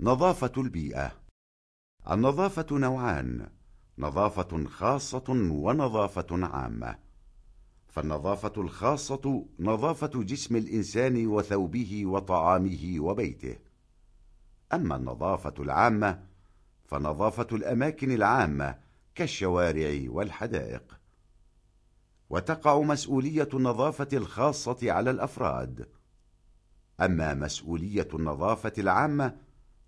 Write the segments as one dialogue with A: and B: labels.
A: نظافة البيئة. النظافة نوعان نظافة خاصة ونظافة عامة. فالنظافة الخاصة نظافة جسم الإنسان وثوبه وطعامه وبيته. أما النظافة العامة فنظافة الأماكن العامة كالشوارع والحدائق. وتقع مسؤولية النظافة الخاصة على الأفراد. أما مسؤولية النظافة العامة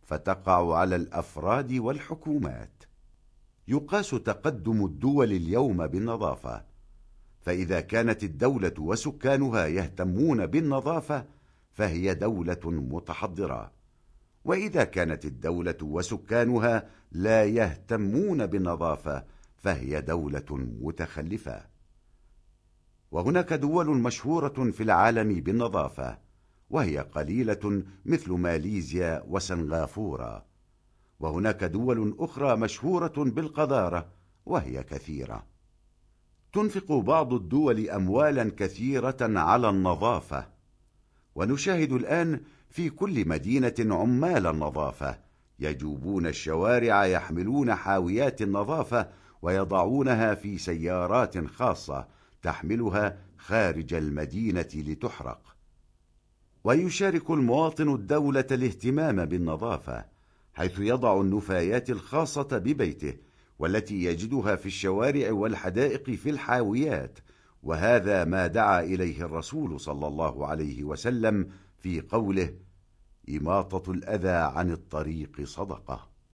A: فتقع على الأفراد والحكومات. يقاس تقدم الدول اليوم بالنظافة. فإذا كانت الدولة وسكانها يهتمون بالنظافة فهي دولة متحضرة. وإذا كانت الدولة وسكانها لا يهتمون بالنظافة فهي دولة متخلفة. وهناك دول مشهورة في العالم بالنظافة. وهي قليلة مثل ماليزيا وسنغافورة. وهناك دول أخرى مشهورة بالقذارة وهي كثيرة. تنفق بعض الدول أموالا كثيرة على النظافة. ونشاهد الآن في كل مدينة عمال النظافة. يجوبون الشوارع يحملون حاويات النظافة ويضعونها في سيارات خاصة تحملها خارج المدينة لتحرق. ويشارك المواطن الدولة الاهتمام بالنظافة حيث يضع النفايات الخاصة ببيته والتي يجدها في الشوارع والحدائق في الحاويات. وهذا ما دعا إليه الرسول صلى الله عليه وسلم في قوله إماطة الأذى عن الطريق صدقة.